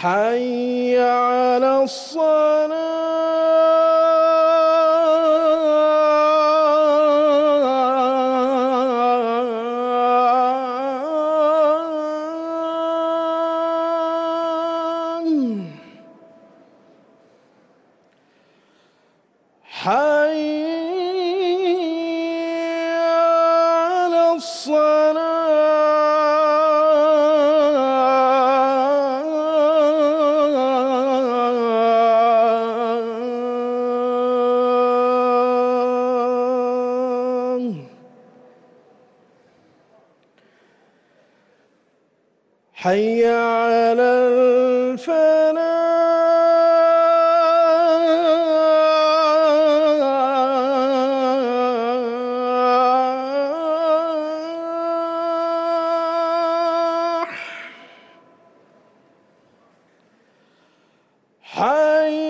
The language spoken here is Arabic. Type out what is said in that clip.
حي على الصلاة. حي على الفلاح حي